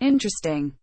Interesting.